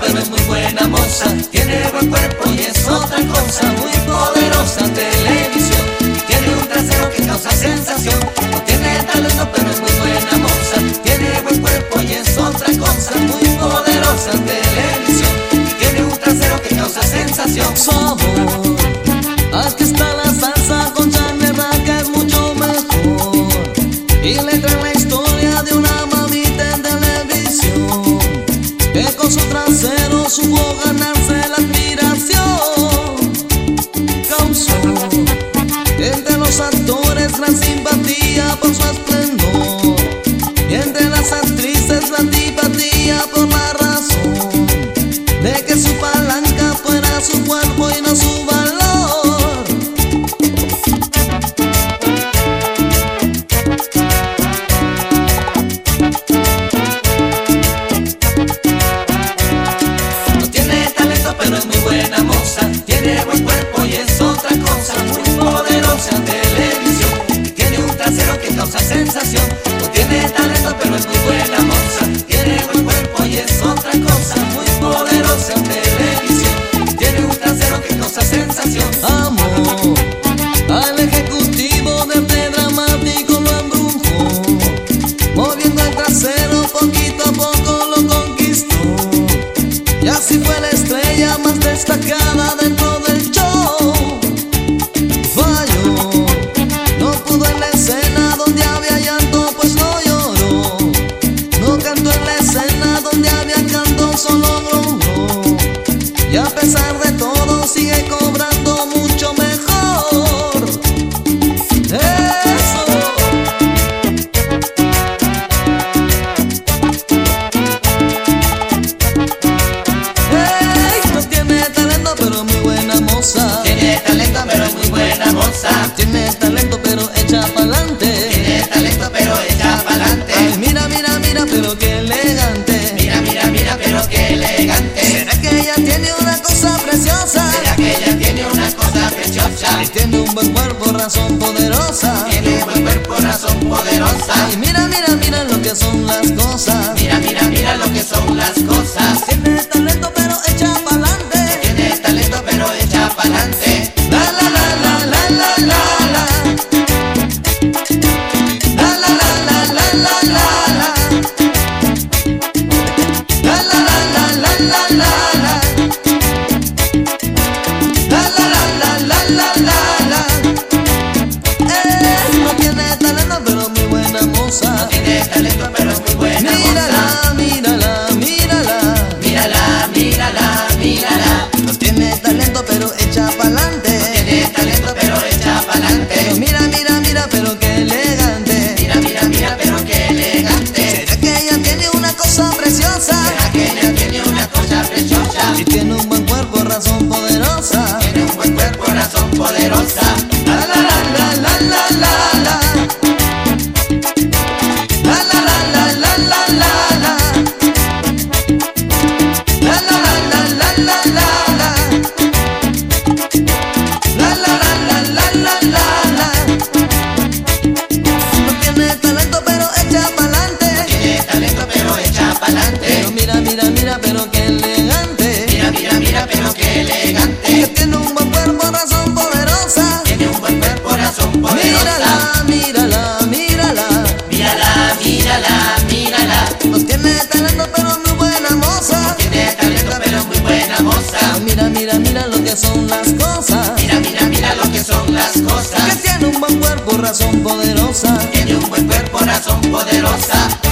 pero es muy buena moza. Tiene buen cuerpo y es otra cosa muy poderosa. Televisión, tiene un trasero que causa sensación. No tiene talento, pero es muy buena moza. Tiene buen cuerpo y es otra cosa muy poderosa. Televisión, tiene un trasero que causa sensación. Somos, aquí está la salsa con chanerra que es mucho mejor. Y le trae es muy buena moza, tiene buen cuerpo y es otra cosa muy poderosa en televisión. Tiene un trasero que causa sensación. pero muy buena moza. Tiene talento, pero muy buena moza. Tiene talento, pero echa pa'lante. Tiene talento, pero echa pa'lante. Ay, mira, mira, mira, pero qué elegante. Mira, mira, mira, pero qué elegante. ¿Será que ella tiene una cosa preciosa? ¿Será que ella tiene una cosa preciosa? Y tiene un buen cuerpo, razón poderosa. Tiene un buen cuerpo, razón poderosa. Ay, mira, mira, mira lo que son las cosas. Mira, mira, mira lo que son las cosas. Yeah. corazón poderosa. Tiene un buen cuerpo, corazón poderosa.